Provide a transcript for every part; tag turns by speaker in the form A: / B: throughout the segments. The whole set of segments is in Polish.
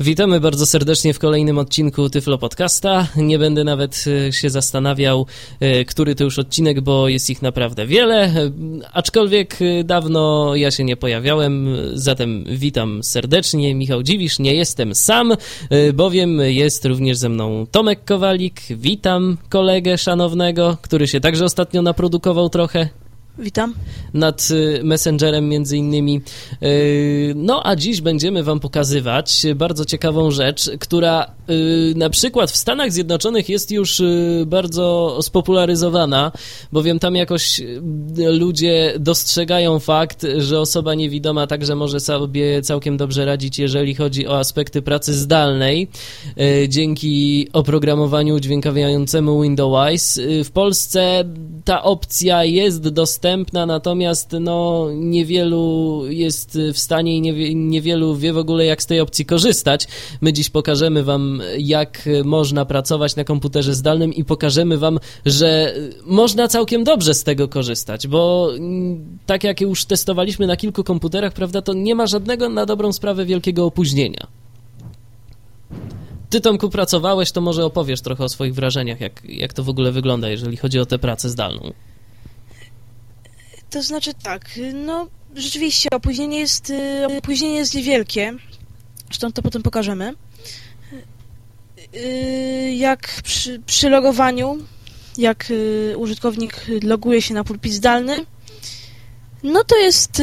A: Witamy bardzo serdecznie w kolejnym odcinku Tyflo Podcasta. Nie będę nawet e, się zastanawiał, e, który to już odcinek, bo jest ich naprawdę wiele, e, aczkolwiek dawno ja się nie pojawiałem, zatem witam serdecznie. Michał Dziwisz, nie jestem sam, bowiem jest również ze mną Tomek Kowalik. Witam kolegę szanownego, który się także ostatnio naprodukował trochę.
B: Witam.
A: Nad y, Messengerem między innymi. Y, no a dziś będziemy wam pokazywać bardzo ciekawą rzecz, która y, na przykład w Stanach Zjednoczonych jest już bardzo spopularyzowana, bowiem tam jakoś ludzie dostrzegają fakt, że osoba niewidoma także może sobie całkiem dobrze radzić, jeżeli chodzi o aspekty pracy zdalnej, dzięki oprogramowaniu udźwiękawiającemu Windows. W Polsce ta opcja jest dostępna dostępna, natomiast no, niewielu jest w stanie i nie, niewielu wie w ogóle, jak z tej opcji korzystać. My dziś pokażemy Wam, jak można pracować na komputerze zdalnym i pokażemy Wam, że można całkiem dobrze z tego korzystać, bo mm, tak jak już testowaliśmy na kilku komputerach, prawda, to nie ma żadnego na dobrą sprawę wielkiego opóźnienia. Ty, Tomku, pracowałeś, to może opowiesz trochę o swoich wrażeniach, jak, jak to w ogóle wygląda, jeżeli chodzi o tę pracę zdalną.
B: To znaczy tak, no rzeczywiście opóźnienie jest, y, opóźnienie jest niewielkie, zresztą to potem pokażemy. Y, jak przy, przy logowaniu, jak y, użytkownik loguje się na pulpit zdalny, no to jest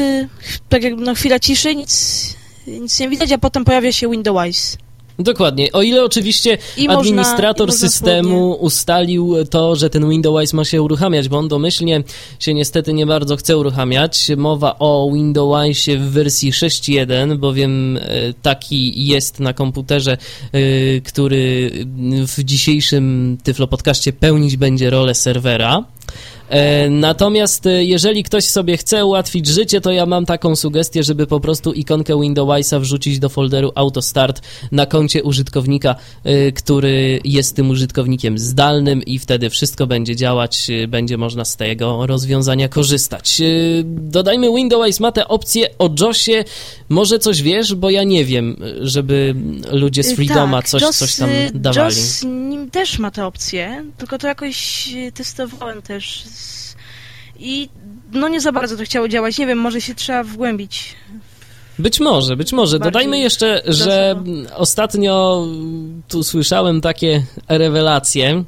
B: tak jakby na chwila ciszy, nic, nic nie widać, a potem pojawia się Windows.
A: Dokładnie. O ile oczywiście I administrator można, systemu ustalił to, że ten Windows ma się uruchamiać, bo on domyślnie się niestety nie bardzo chce uruchamiać. Mowa o Windowsie w wersji 6.1, bowiem e, taki jest na komputerze, e, który w dzisiejszym Tyflo Podcaście pełnić będzie rolę serwera. E, natomiast e, jeżeli ktoś sobie chce ułatwić życie, to ja mam taką sugestię, żeby po prostu ikonkę Windowsa wrzucić do folderu AutoStart na koncie użytkownika, e, który jest tym użytkownikiem zdalnym i wtedy wszystko będzie działać, będzie można z tego rozwiązania korzystać. Dodajmy Windows ma tę opcję o JOSie. Może coś wiesz, bo ja nie wiem, żeby ludzie z Freedoma
B: tak,
A: coś,
B: JOS,
A: coś tam dawali.
B: JOS też ma tę opcję, tylko to jakoś testowałem też i no nie za bardzo to chciało działać. Nie wiem, może się trzeba wgłębić
A: być może, być może. Dodajmy jeszcze, że ostatnio tu słyszałem takie rewelacje.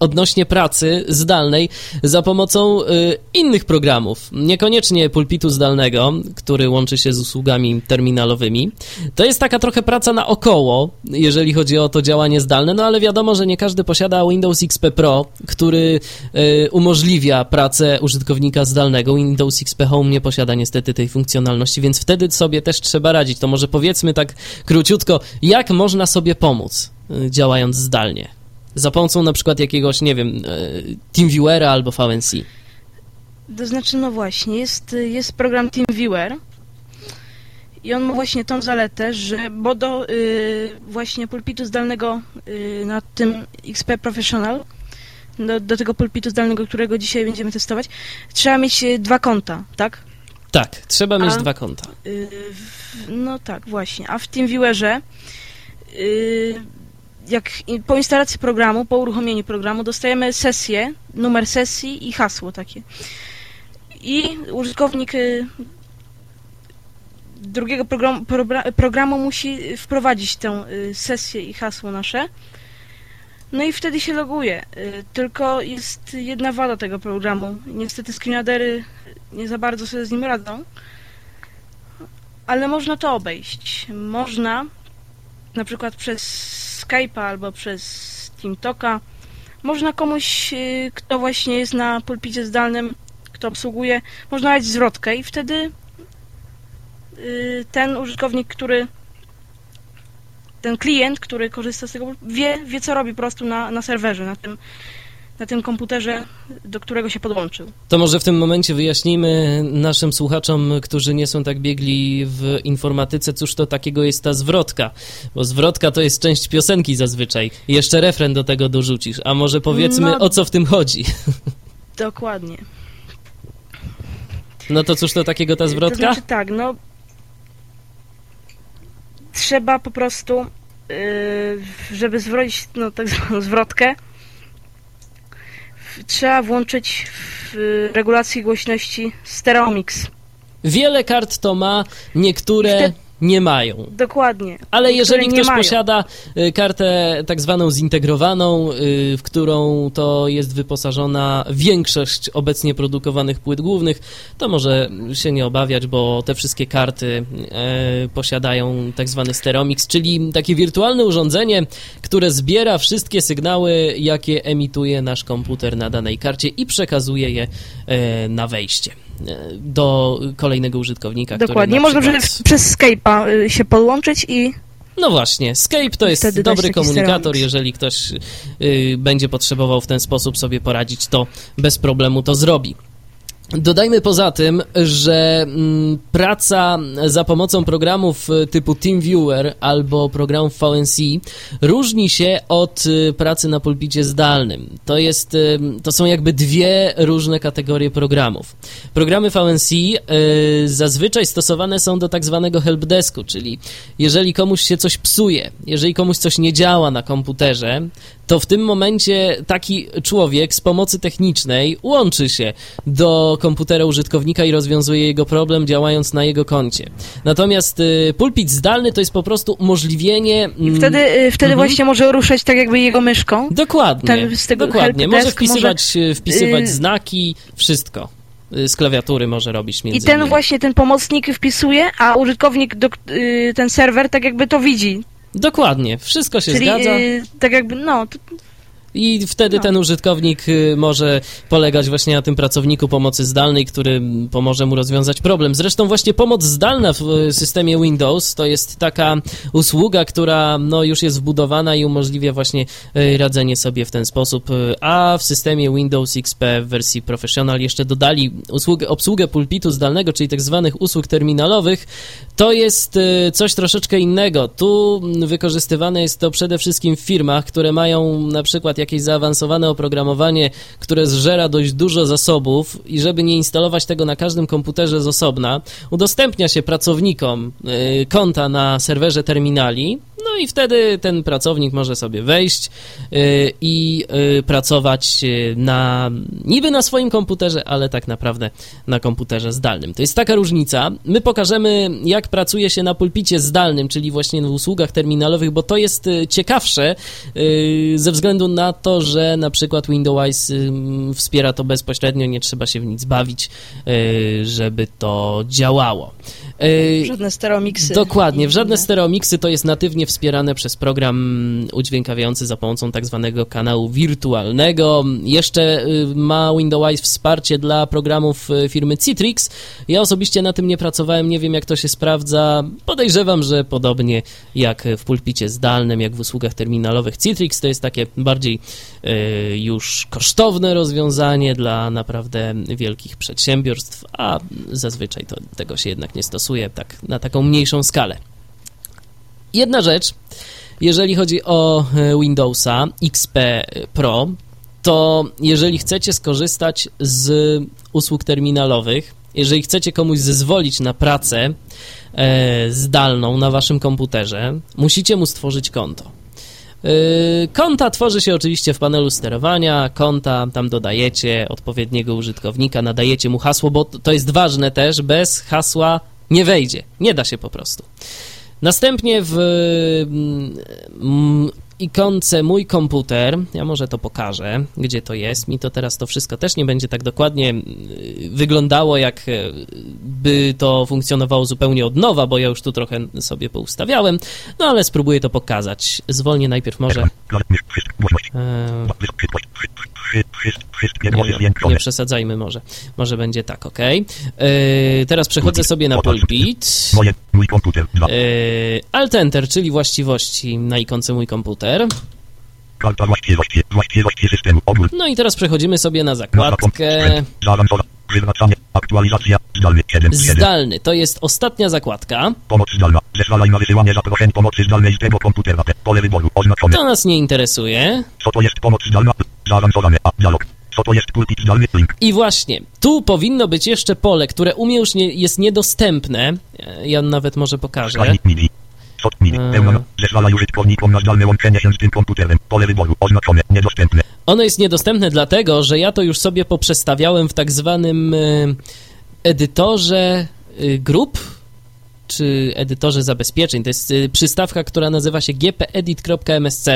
A: Odnośnie pracy zdalnej za pomocą y, innych programów. Niekoniecznie pulpitu zdalnego, który łączy się z usługami terminalowymi. To jest taka trochę praca na około, jeżeli chodzi o to działanie zdalne, no ale wiadomo, że nie każdy posiada Windows XP Pro, który y, umożliwia pracę użytkownika zdalnego. Windows XP Home nie posiada niestety tej funkcjonalności, więc wtedy sobie też trzeba radzić. To może powiedzmy tak króciutko, jak można sobie pomóc y, działając zdalnie za pomocą na przykład jakiegoś, nie wiem, e, TeamViewera albo VNC?
B: To znaczy, no właśnie, jest, jest program TeamViewer i on ma właśnie tą zaletę, że bo do y, właśnie pulpitu zdalnego y, na tym XP Professional, do, do tego pulpitu zdalnego, którego dzisiaj będziemy testować, trzeba mieć y, dwa konta, tak?
A: Tak, trzeba mieć A, dwa konta.
B: Y, no tak, właśnie. A w TeamViewerze y, jak po instalacji programu, po uruchomieniu programu dostajemy sesję, numer sesji i hasło takie. I użytkownik y, drugiego programu, programu musi wprowadzić tę y, sesję i hasło nasze. No i wtedy się loguje. Y, tylko jest jedna wada tego programu. Niestety screenadery nie za bardzo sobie z nim radzą. Ale można to obejść. Można na przykład przez Skype'a albo przez TeamTalka. Można komuś, y, kto właśnie jest na pulpicie zdalnym, kto obsługuje, można dać zwrotkę i wtedy y, ten użytkownik, który ten klient, który korzysta z tego, wie, wie co robi po prostu na, na serwerze, na tym, na tym komputerze, do którego się podłączył.
A: To może w tym momencie wyjaśnijmy naszym słuchaczom, którzy nie są tak biegli w informatyce, cóż to takiego jest ta zwrotka, bo zwrotka to jest część piosenki zazwyczaj. jeszcze refren do tego dorzucisz, a może powiedzmy no, o co w tym chodzi.
B: Dokładnie.
A: No to cóż to takiego ta zwrotka? To
B: znaczy tak, no trzeba po prostu, yy, żeby zwrócić no, tak zwaną zwrotkę, trzeba włączyć w regulacji głośności Stereomix.
A: Wiele kart to ma, niektóre nie mają.
B: Dokładnie.
A: Ale jeżeli ktoś posiada y, kartę tak zwaną zintegrowaną, y, w którą to jest wyposażona większość obecnie produkowanych płyt głównych, to może się nie obawiać, bo te wszystkie karty e, posiadają tak zwany steromix, czyli takie wirtualne urządzenie, które zbiera wszystkie sygnały, jakie emituje nasz komputer na danej karcie i przekazuje je e, na wejście do kolejnego użytkownika.
B: Dokładnie.
A: na
B: Można
A: przykład-
B: przez, Skype'a y, się podłączyć i
A: no właśnie, Skype to jest
B: Wtedy
A: dobry komunikator, jeżeli ktoś y, będzie potrzebował w ten sposób sobie poradzić, to bez problemu to zrobi. Dodajmy poza tym, że mm, praca za pomocą programów y, typu TeamViewer albo programów VNC różni się od y, pracy na pulpicie zdalnym. To, jest, y, to są jakby dwie różne kategorie programów. Programy VNC zazwyczaj stosowane są do tak zwanego helpdesku, czyli jeżeli komuś się coś psuje, jeżeli komuś coś nie działa na komputerze, to w tym momencie taki człowiek z pomocy technicznej łączy się do komputera użytkownika i rozwiązuje jego problem, działając na jego koncie. Natomiast y, pulpit zdalny to jest po prostu umożliwienie. mm,
B: wtedy, y, wtedy
A: Mhm.
B: właśnie może ruszać tak jakby jego myszką.
A: Dokładnie.
B: z tego
A: dokładnie. Może wpisywać, y, wpisywać znaki, wszystko. Z klawiatury może robić między
B: I ten
A: innymi.
B: właśnie, ten pomocnik wpisuje, a użytkownik, do, ten serwer tak jakby to widzi.
A: Dokładnie, wszystko się
B: Czyli
A: zgadza.
B: y, tak jakby, no, to,
A: I wtedy
B: No.
A: ten użytkownik y, może polegać właśnie na tym pracowniku pomocy zdalnej, który pomoże mu rozwiązać problem. Zresztą właśnie pomoc zdalna w y, systemie Windows to jest taka usługa, która no, już jest wbudowana i umożliwia właśnie y, radzenie sobie w ten sposób. A w systemie Windows XP w wersji Professional jeszcze dodali usługę, obsługę pulpitu zdalnego, czyli tak zwanych usług terminalowych. To jest coś troszeczkę innego. Tu wykorzystywane jest to przede wszystkim w firmach, które mają na przykład jakieś zaawansowane oprogramowanie, które zżera dość dużo zasobów i żeby nie instalować tego na każdym komputerze z osobna, udostępnia się pracownikom y, konta na serwerze terminali, no i wtedy ten pracownik może sobie wejść y, i y, pracować y, na niby na swoim komputerze, ale tak naprawdę na komputerze zdalnym. To jest taka różnica. My pokażemy, jak pracuje się na pulpicie zdalnym, czyli właśnie w usługach terminalowych, bo to jest ciekawsze ze względu na to, że na przykład Windows wspiera to bezpośrednio, nie trzeba się w nic bawić, żeby to działało. Y,
B: żadne stereomiksy.
A: Dokładnie, w żadne stereomiksy to jest natywnie wspierane przez program udźwiękawiający za pomocą tak zwanego kanału wirtualnego. Jeszcze y, ma Windows wsparcie dla programów y, firmy Citrix. Ja osobiście na tym nie pracowałem, nie wiem jak to się sprawdza. Podejrzewam, że podobnie jak w pulpicie zdalnym, jak w usługach terminalowych Citrix, to jest takie bardziej już kosztowne rozwiązanie dla naprawdę wielkich przedsiębiorstw, a zazwyczaj to, tego się jednak nie stosuje tak, na taką mniejszą skalę. Jedna rzecz, jeżeli chodzi o e, Windowsa XP Pro, to jeżeli chcecie skorzystać z usług terminalowych, jeżeli chcecie komuś zezwolić na pracę e, zdalną na waszym komputerze, musicie mu stworzyć konto. Yy, Konta tworzy się oczywiście w panelu sterowania, konta, tam dodajecie odpowiedniego użytkownika, nadajecie mu hasło, bo to jest ważne też, bez hasła nie wejdzie, nie da się po prostu. Następnie w mm, ikonce mój komputer, ja może to pokażę, gdzie to jest, mi to teraz to wszystko też nie będzie tak dokładnie mm, wyglądało, jak e, by to funkcjonowało zupełnie od nowa, bo ja już tu trochę sobie poustawiałem, no ale spróbuję to pokazać. Zwolnię najpierw może... E, nie, nie przesadzajmy może. Może będzie tak, ok. teraz przechodzę sobie na pulpit. E, Alt Enter, czyli właściwości na ikonce mój komputer. No i teraz przechodzimy sobie na zakładkę.
C: Zdalny. 7. 7.
A: zdalny. To jest ostatnia zakładka.
C: Pomoc zdalna. Zezwalaj na wysyłanie zaproszeń pomocy zdalnej z tego komputera. Te Pole wyboru. Oznaczone.
A: To nas nie interesuje.
C: Co to jest pomoc zdalna? Zaawansowane. A. Dialog. Co to jest pulpit zdalny? Link.
A: I właśnie, tu powinno być jeszcze pole, które u mnie już nie, jest niedostępne. E, Ja nawet może pokażę.
C: MIDI. Sot mini. Pełno. Zezwala użytkownikom na zdalne łączenie się z tym komputerem. Pole wyboru. Oznaczone. Niedostępne.
A: Ono jest niedostępne dlatego, że ja to już sobie poprzestawiałem w tak zwanym y, edytorze y, grup, czy edytorze zabezpieczeń. To jest y, przystawka, która nazywa się gpedit.msc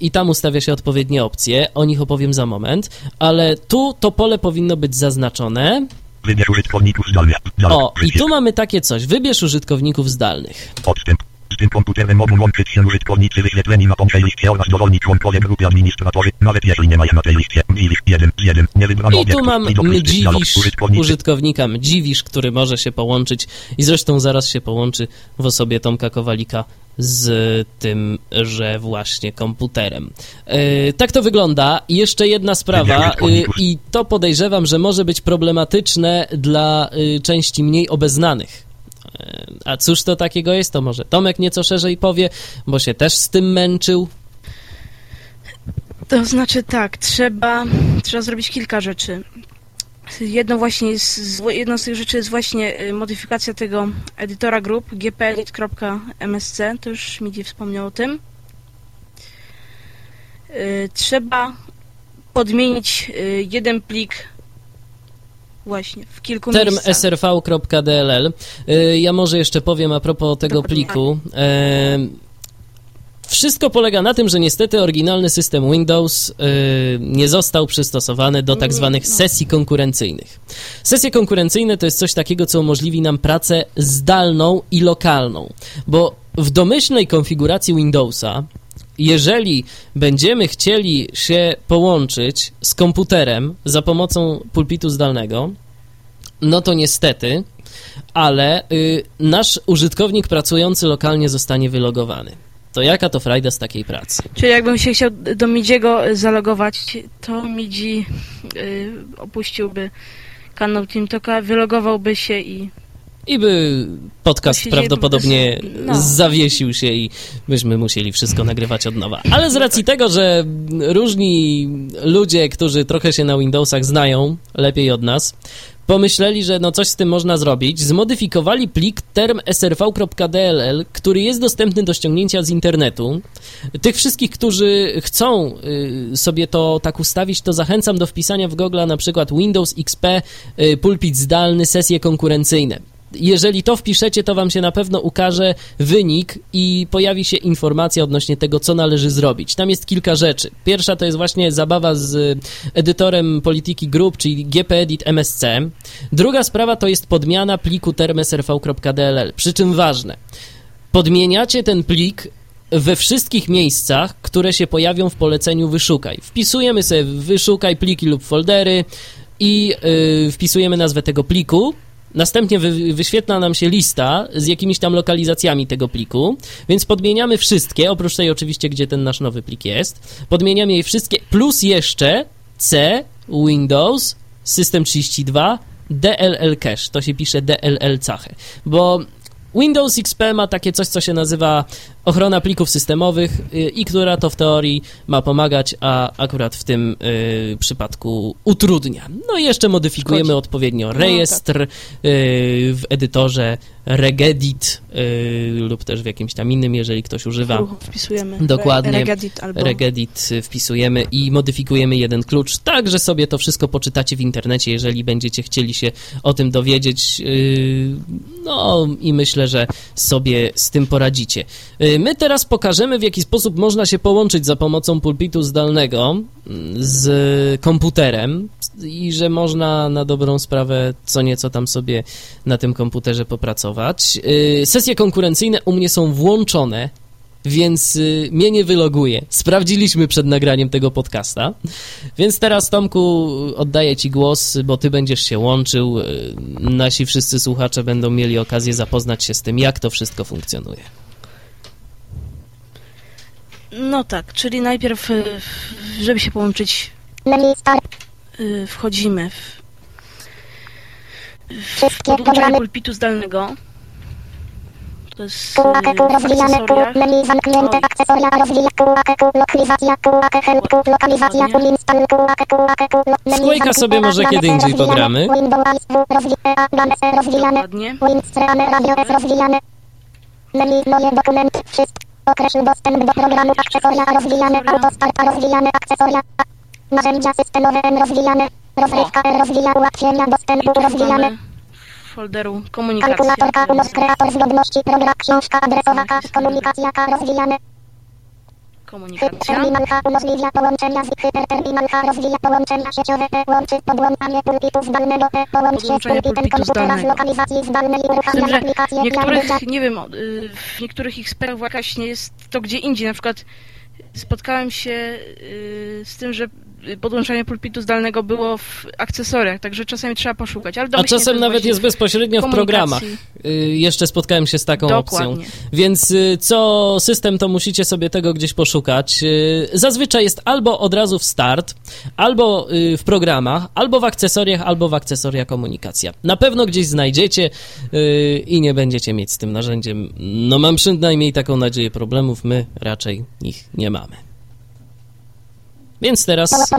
A: i tam ustawia się odpowiednie opcje. O nich opowiem za moment, ale tu to pole powinno być zaznaczone.
C: Wybierz użytkowników. Zdalne.
A: O, i tu mamy takie coś. Wybierz użytkowników zdalnych.
C: Odstęp. Z tym komputerem mogą łączyć się użytkownicy wyświetleni na tej liście oraz dowolni członkowie grupy administratorzy, nawet jeśli nie ma ich na tej liście. Dziwisz 1 z 1. Nie wybrano
A: I tu mam
C: Użytkownicy.
A: użytkownika Mdziwisz, który może się połączyć i zresztą zaraz się połączy w osobie Tomka Kowalika z tymże właśnie komputerem. E, tak to wygląda. I jeszcze jedna sprawa e, i to podejrzewam, że może być problematyczne dla e, części mniej obeznanych. A cóż to takiego jest? To może Tomek nieco szerzej powie, bo się też z tym męczył.
B: To znaczy tak, trzeba, trzeba zrobić kilka rzeczy. Jedno właśnie z- jedną z tych rzeczy jest właśnie y, modyfikacja tego edytora grup gpedit.msc, to już Midi wspomniał o tym. Y, Trzeba podmienić y, jeden plik właśnie w kilku
A: term
B: miejscach.
A: srv.dll. Ja może jeszcze powiem a propos tego pliku. E, Wszystko polega na tym, że niestety oryginalny system Windows y, nie został przystosowany do tak zwanych
B: no.
A: sesji konkurencyjnych. Sesje konkurencyjne to jest coś takiego, co umożliwi nam pracę zdalną i lokalną, bo w domyślnej konfiguracji Windowsa jeżeli będziemy chcieli się połączyć z komputerem za pomocą pulpitu zdalnego, no to niestety, ale y, nasz użytkownik pracujący lokalnie zostanie wylogowany. To jaka to frajda z takiej pracy?
B: Czyli jakbym się chciał do Midziego y, zalogować, to Midzi y, opuściłby kanał TeamTalka, wylogowałby się i
A: I by podcast prawdopodobnie
B: no.
A: zawiesił się i byśmy musieli wszystko nagrywać od nowa. Ale z racji tego, że różni ludzie, którzy trochę się na Windowsach znają lepiej od nas, pomyśleli, że no coś z tym można zrobić, zmodyfikowali plik term srv.dll, który jest dostępny do ściągnięcia z internetu. Tych wszystkich, którzy chcą y, sobie to tak ustawić, to zachęcam do wpisania w Google na przykład Windows XP, y, pulpit zdalny, sesje konkurencyjne. Jeżeli to wpiszecie, to wam się na pewno ukaże wynik i pojawi się informacja odnośnie tego, co należy zrobić. Tam jest kilka rzeczy. Pierwsza to jest właśnie zabawa z edytorem polityki grup, czyli gpedit MSC. Druga sprawa to jest podmiana pliku termsrv.dll. Przy czym ważne, podmieniacie ten plik we wszystkich miejscach, które się pojawią w poleceniu wyszukaj. Wpisujemy sobie wyszukaj pliki lub foldery i yy, wpisujemy nazwę tego pliku. Następnie wy, wyświetla nam się lista z jakimiś tam lokalizacjami tego pliku, więc podmieniamy wszystkie, oprócz tej oczywiście, gdzie ten nasz nowy plik jest. Podmieniamy je wszystkie, plus jeszcze C, Windows, System 32, DLL Cache. To się pisze DLL Cache, bo Windows XP ma takie coś, co się nazywa ochrona plików systemowych y, i która to w teorii ma pomagać, a akurat w tym y, przypadku utrudnia. No i jeszcze modyfikujemy
B: Szkodzi.
A: odpowiednio
B: No,
A: rejestr y, w edytorze regedit y, lub też w jakimś tam innym, jeżeli ktoś używa.
B: ruchu wpisujemy.
A: Dokładnie.
B: Regedit albo...
A: Regedit y, wpisujemy i modyfikujemy jeden klucz, tak, że sobie to wszystko poczytacie w internecie, jeżeli będziecie chcieli się o tym dowiedzieć. Yy, No i myślę, że sobie z tym poradzicie. Yy, My teraz pokażemy, w jaki sposób można się połączyć za pomocą pulpitu zdalnego mm, z komputerem i że można na dobrą sprawę co nieco tam sobie na tym komputerze popracować. Yy, Sesje konkurencyjne u mnie są włączone więc y, mnie nie wyloguje. Sprawdziliśmy przed nagraniem tego podcasta. Więc teraz, Tomku, oddaję Ci głos, bo Ty będziesz się łączył. y, Nasi wszyscy słuchacze będą mieli okazję zapoznać się z tym, jak to wszystko funkcjonuje.
B: No tak, czyli najpierw, y, żeby się połączyć, y, wchodzimy w, w podłączenie pulpitu zdalnego. To jest y,
D: rozwijane, akcesoria,
A: Słoika sobie może kiedy indziej
D: rozwijane,
A: pogramy.
D: Rozwijane, rozwijane,
B: Dokładnie.
D: Radio rozwijane, Menu, moje dokumenty, wszystko. Określ dostęp do programu akcesoria rozwijane, autostarta rozwijane, akcesoria. Narzędzia systemowe M rozwijane, rozrywka R rozwija, ułatwienia dostępu rozwijane.
B: folderu komunikacja.
D: Kalkulator K, unos kreator zgodności, program, książka adresowa komunikacja rozwijane.
B: Komunikacja.
D: Terminal H umożliwia połączenia z Hyperterminal H rozwija połączenia sieciowe P łączy podłączanie pulpitu zdalnego P połącz się z
B: Podłączenie
D: pulpitem
B: pulpitu
D: komputera z
B: zdalnego.
D: lokalizacji zdalnej
B: Z tym,
D: uruchamia
B: że
D: aplikację
B: w niektórych, nie wiem, y, w niektórych ich sferach właśnie jest to gdzie indziej. Na przykład spotkałem się y, z tym, że podłączanie pulpitu zdalnego było w akcesoriach, także czasami trzeba poszukać.
A: A czasem nawet jest bezpośrednio w programach. Y, Jeszcze spotkałem się z taką
B: Dokładnie.
A: opcją. Więc y, co system, to musicie sobie tego gdzieś poszukać. Y, Zazwyczaj jest albo od razu w start, albo w programach, albo w akcesoriach, albo w akcesoria komunikacja. Na pewno gdzieś znajdziecie i nie będziecie mieć z tym narzędziem, no mam przynajmniej taką nadzieję, problemów. My raczej ich nie mamy. Więc teraz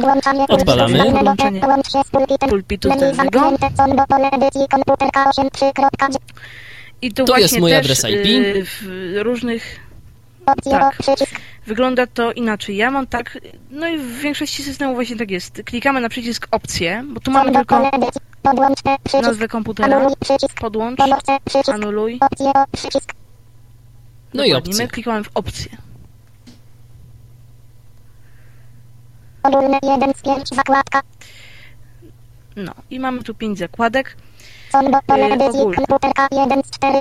A: Odpalamy.
D: pulpitu pulpitem
B: pulpitu
D: Menu
B: zdalnego.
D: zamknięte combo pole edycji komputer K8 3.9
B: I tu,
A: Tu jest mój
B: też,
A: adres IP.
B: y, w różnych Tak. wygląda to inaczej. Ja mam tak, no i w większości systemów właśnie tak jest. Klikamy na przycisk opcje, bo tu mamy tylko nazwę komputera, podłącz, anuluj.
A: no i opcje.
B: My klikamy w opcje.
D: Ogólne 1 z 5 zakładka
B: No i mamy tu pięć zakładek.
D: combo pole edycji
B: ogólne.
D: komputer K1 z 4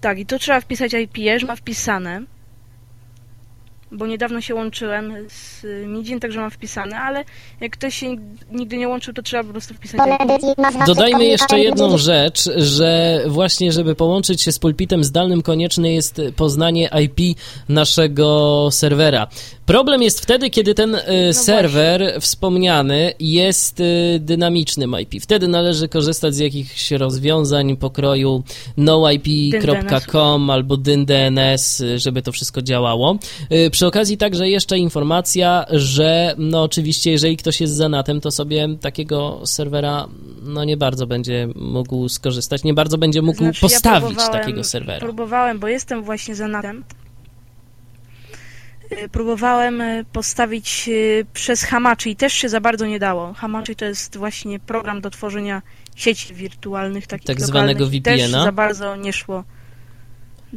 B: Tak, i tu trzeba wpisać IP, ja już mam wpisane. Bo niedawno się łączyłem z Midzin, także mam wpisane, ale jak ktoś się nigdy nie łączył, to trzeba po prostu wpisać IP.
A: Dodajmy jeszcze
D: L9.
A: jedną rzecz, że właśnie, żeby połączyć się z pulpitem zdalnym, konieczne jest poznanie IP naszego serwera. Problem jest wtedy, kiedy ten e, serwer wspomniany jest e, dynamicznym IP. Wtedy należy korzystać z jakichś rozwiązań pokroju noip.com albo dyn.dns, e, żeby to wszystko działało. Przy okazji także jeszcze informacja, że no oczywiście, jeżeli ktoś jest zanatem, to sobie takiego serwera no nie bardzo będzie mógł skorzystać, nie bardzo będzie mógł
B: Znaczy, ja
A: postawić
B: próbowałem-
A: takiego serwera.
B: Próbowałem, bo jestem właśnie zanatem. Próbowałem y, postawić y, przez Hamachi i też się za bardzo nie dało. Hamachi to jest właśnie program do tworzenia sieci wirtualnych, takich
A: Tak zwanego
B: lokalnych i też
A: VPN-a.
B: za bardzo nie szło.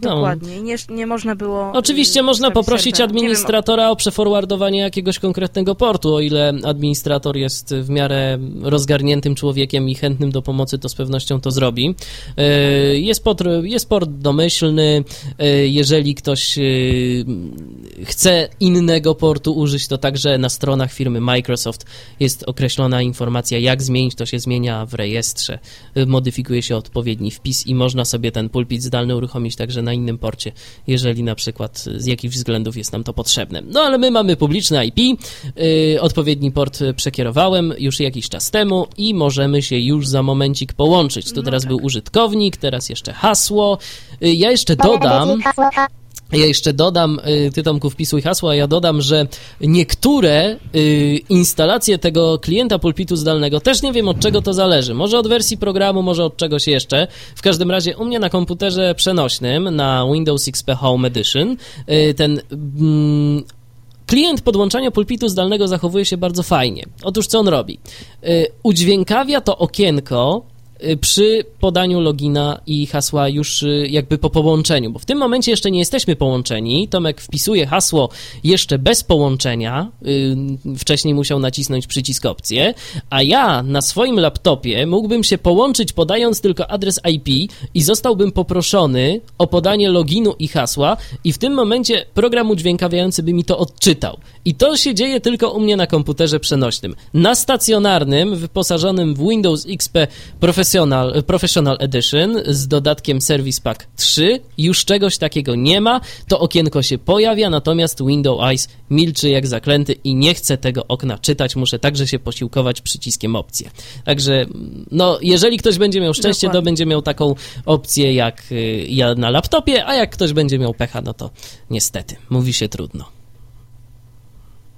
A: No.
B: Dokładnie. Nie, nie można było.
A: Oczywiście
B: y,
A: można
B: postawić
A: poprosić
B: serwera.
A: Administratora o przeforwardowanie jakiegoś konkretnego portu, o ile administrator jest w miarę rozgarniętym człowiekiem i chętnym do pomocy, to z pewnością to zrobi. E, Jest port, jest port domyślny, e, jeżeli ktoś chce innego portu użyć, to także na stronach firmy Microsoft jest określona informacja, jak zmienić, to się zmienia w rejestrze, modyfikuje się odpowiedni wpis i można sobie ten pulpit zdalny uruchomić także na innym porcie, jeżeli na przykład z jakichś względów jest nam to potrzebne. No ale my mamy publiczne IP, yy, odpowiedni port przekierowałem już jakiś czas temu i możemy się już za momencik połączyć. Tu
B: No
A: teraz
B: tak.
A: był użytkownik, teraz jeszcze hasło. Yy, ja jeszcze dodam... Ja jeszcze dodam, y, ty Tomku wpisuj hasła, ja dodam, że niektóre y, instalacje tego klienta pulpitu zdalnego, też nie wiem od czego to zależy. Może od wersji programu, może od czegoś jeszcze. W każdym razie u mnie na komputerze przenośnym, na Windows XP Home Edition, y, ten mm, klient podłączania pulpitu zdalnego zachowuje się bardzo fajnie. Otóż co on robi? Udźwiękawia to okienko przy podaniu logina i hasła już y, jakby po połączeniu, bo w tym momencie jeszcze nie jesteśmy połączeni. Tomek wpisuje hasło jeszcze bez połączenia. y, Wcześniej musiał nacisnąć przycisk opcję, a ja na swoim laptopie mógłbym się połączyć podając tylko adres IP i zostałbym poproszony o podanie loginu i hasła i w tym momencie program udźwiękawiający by mi to odczytał. I to się dzieje tylko u mnie na komputerze przenośnym. Na stacjonarnym, wyposażonym w Windows XP Professional, Professional Edition z dodatkiem Service Pack 3 już czegoś takiego nie ma. To okienko się pojawia, natomiast Windows Eyes milczy jak zaklęty i nie chce tego okna czytać. Muszę także się posiłkować przyciskiem opcje. Także, no, jeżeli ktoś będzie miał szczęście, to
B: Dokładnie.
A: będzie miał taką opcję jak y, ja na laptopie, a jak ktoś będzie miał pecha, no to niestety, mówi się trudno.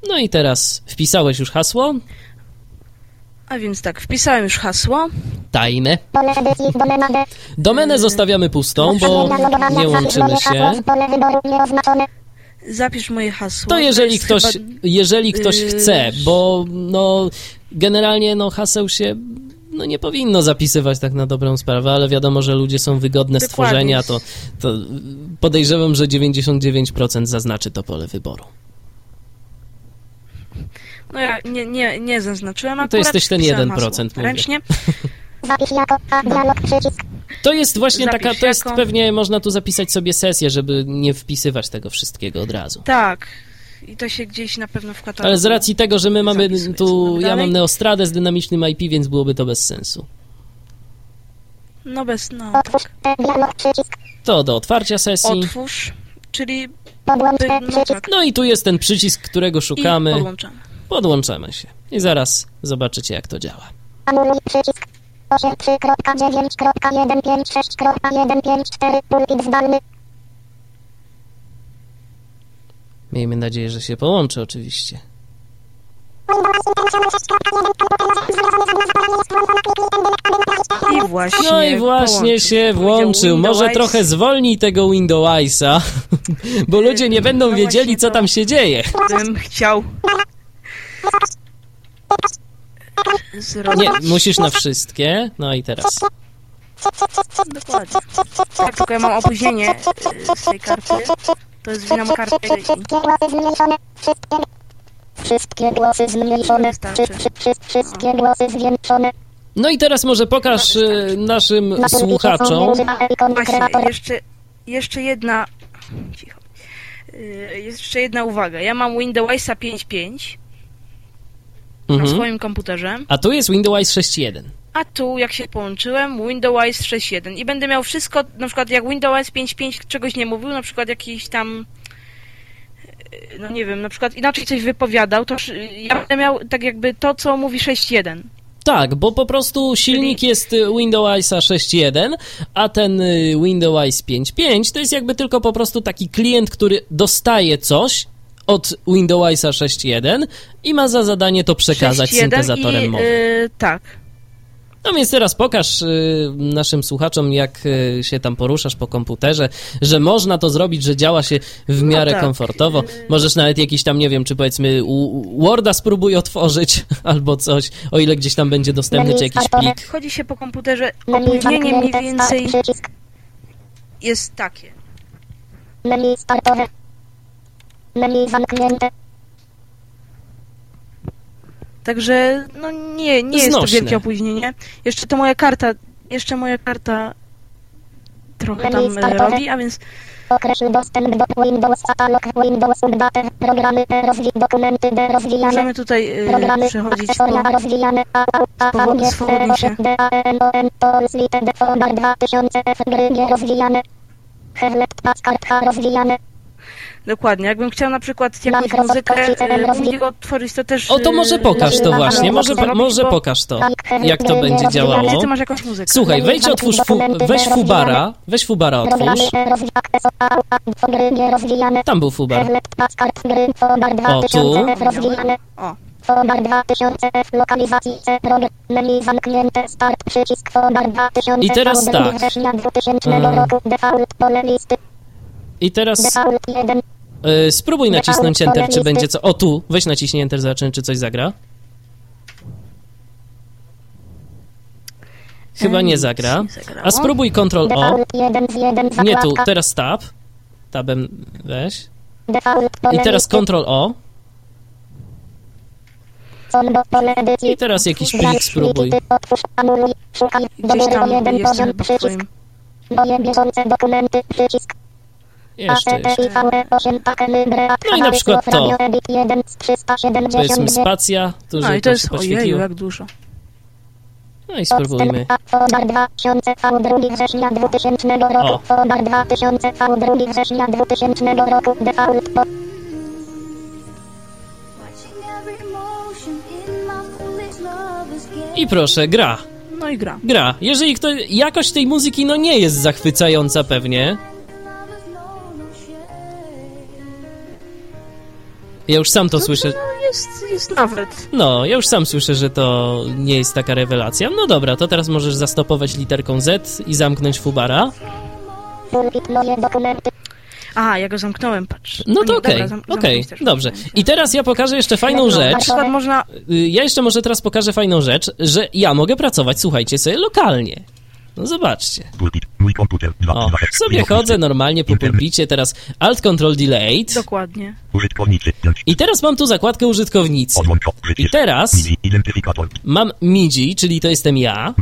A: No i teraz wpisałeś już hasło.
B: A więc tak, wpisałem już hasło.
A: Tajne. Domenę zostawiamy pustą, bo nie łączymy się.
B: Zapisz moje hasło.
A: To jeżeli
B: jest
A: ktoś,
B: chyba-
A: jeżeli ktoś
B: yy,
A: chce, bo no generalnie no haseł się no nie powinno zapisywać tak na dobrą sprawę, ale wiadomo, że ludzie są wygodne
B: Dokładnie.
A: stworzenia, to, to podejrzewam, że 99% zaznaczy to pole wyboru.
B: No ja nie, nie, nie zaznaczyłem
A: No to
B: akurat,
A: jesteś ten
B: wpisałem
A: 1%,
B: hasło
A: mówię.
B: Ręcznie.
D: Zapisz jako A. Dialog przycisk.
A: To jest właśnie
B: Zapisz
A: taka, to jest
B: jako-
A: pewnie, można tu zapisać sobie sesję, żeby nie wpisywać tego wszystkiego od razu.
B: Tak. I to się gdzieś na pewno w katalogu.
A: Ale z racji tego, że my mamy tu,
B: mamy
A: ja mam Neostradę z dynamicznym IP, więc byłoby to bez sensu.
B: No bez, no.
D: Otwórz. E. Dialog przycisk.
A: To do otwarcia sesji.
B: Otwórz, czyli
D: E.
B: no tak.
A: No i tu jest ten przycisk, którego
B: I
A: szukamy.
B: podłączamy.
A: Podłączamy się. I zaraz zobaczycie, jak to działa.
D: Anuluj przycisk. 83.9.156.154 Pulpit zdalny.
A: Miejmy nadzieję, że się połączy oczywiście.
B: I właśnie.
A: No i właśnie
B: połączył.
A: się włączył. Może trochę zwolnij tego Windowsa, bo ludzie nie będą
B: No
A: wiedzieli, co tam się dzieje.
B: bym chciał zrobić.
A: Nie, musisz na wszystkie. No i teraz.
B: Dokładnie. Tak, tylko ja mam opóźnienie y, z tej karty. To jest wina karty.
D: Wszystkie głosy zmniejszone. Wszystkie, wszystkie głosy zwiększone.
A: No i teraz może pokaż y, naszym słuchaczom.
B: Właśnie, jeszcze, jeszcze jedna... Cicho. Y, Jeszcze jedna uwaga. Ja mam Windowsa 5.5 na
A: Mhm.
B: swoim komputerze,
A: A tu jest Windows 6.1.
B: a tu jak się połączyłem Windows 6.1 i będę miał wszystko, na przykład jak Windows 5.5 czegoś nie mówił, na przykład jakiś tam y, no nie wiem, na przykład inaczej coś wypowiadał, to ja będę miał tak jakby to, co mówi 6.1.
A: Tak, bo po prostu silnik jest y, Windowsa 6.1, a ten y, Windows 5.5 to jest jakby tylko po prostu taki klient, który dostaje coś od Windowsa 6.1 i ma za zadanie to przekazać
B: 6.1
A: syntezatorem
B: i,
A: mowy.
B: y, tak.
A: No więc teraz pokaż y, naszym słuchaczom, jak y, się tam poruszasz po komputerze, że można to zrobić, że działa się w miarę
B: tak.
A: komfortowo. Możesz nawet jakiś tam, nie wiem, czy powiedzmy u- Worda spróbuj otworzyć albo coś, o ile gdzieś tam będzie dostępny, czy jakiś plik.
B: Chodzi się po komputerze, opóźnienie mniej więcej jest takie.
D: Menu startowe. Menu zamknięte.
B: Także no nie, nie jest to wielkie opóźnienie. Jeszcze to moja karta, jeszcze moja karta trochę
D: Menu
B: tam e,
D: startowe.
B: robi, a więc
D: Określ dostęp do Windows Katalog Windows Update. Programy E rozwij dokumenty D rozwijane.
B: możemy tutaj e,
D: Programy
B: przechodzić po...
D: rozwijane. A, A, A,
B: Swobodnie- swobodnie się.
D: D, A, N, O, N, Tools, Lite, D, Fomar 2000, F, gry nie rozwijane. Hewlet, Pascard, H rozwijane.
B: Dokładnie, jakbym chciał na przykład jakąś muzykę e, otworzyć, to też...
A: O, to
B: e,
A: może pokaż to właśnie, może, może pokaż to,
D: Like,
A: jak to
D: gry
A: będzie działało.
B: Ty masz jakąś muzykę?
A: Słuchaj, wejdź, otwórz, fu, weź Fubara, weź Fubara otwórz.
D: E.
A: Tam był Fubar. O,
D: 2000,
A: tu.
D: F rozwijane.
B: O,
D: Fomar 2000, F lokalizacji C, progr, menu zamknięte, start, przycisk, Fomar 2000,
A: I teraz tak.
D: września 2000 roku, default, pole listy,
A: I teraz
D: default 1,
A: y, spróbuj nacisnąć Enter, czy będzie co... O, tu, weź naciśnij Enter, zobaczymy, czy coś zagra. Chyba nie zagra. A spróbuj Ctrl O.
D: default 1 z 1,
A: Nie tu, teraz Tab. Tabem weź. I teraz Ctrl O. I teraz jakiś plik spróbuj.
B: gdzieś tam
D: poziom,
B: chyba w
D: przycisk,
B: twoim...
D: moje bieżące dokumenty, przycisk,
A: Jeszcze, jeszcze.
D: No
A: i na przykład to.
D: to.
A: Powiedzmy spacja, tu
B: No
A: żeby
B: i to jest,
A: podświetliło.
B: jak dużo.
A: No i spróbujmy.
D: Fodar 2000 V 2 września 2000
A: O.
D: roku. Fodar 2000 V 2 września 2000 roku. Default po
E: Watching every emotion in my foolish lover's game.
A: I proszę, gra.
B: No i gra.
A: Gra. Jeżeli kto, jakość tej muzyki no nie jest zachwycająca pewnie. Ja już sam to słyszę.
B: No, jest, jest nawet.
A: No, ja już sam słyszę, że to nie jest taka rewelacja. No dobra, to teraz możesz zastopować literką Z i zamknąć Fubara.
B: Aha, ja go zamknąłem, patrz.
A: No to okej, okej,
B: też
A: dobrze. I teraz ja pokażę jeszcze fajną
B: Na
A: rzecz.
B: przykład można...
A: Y, Ja jeszcze może teraz pokażę fajną rzecz, że ja mogę pracować, słuchajcie, sobie lokalnie. No zobaczcie. O, sobie chodzę normalnie po pulpicie, teraz Alt Control Delete.
B: Dokładnie.
A: I teraz mam tu zakładkę użytkownicy. I teraz mam MIDI, czyli to jestem ja.